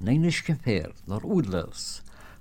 nein nicht kein Pferd, nur Udlers.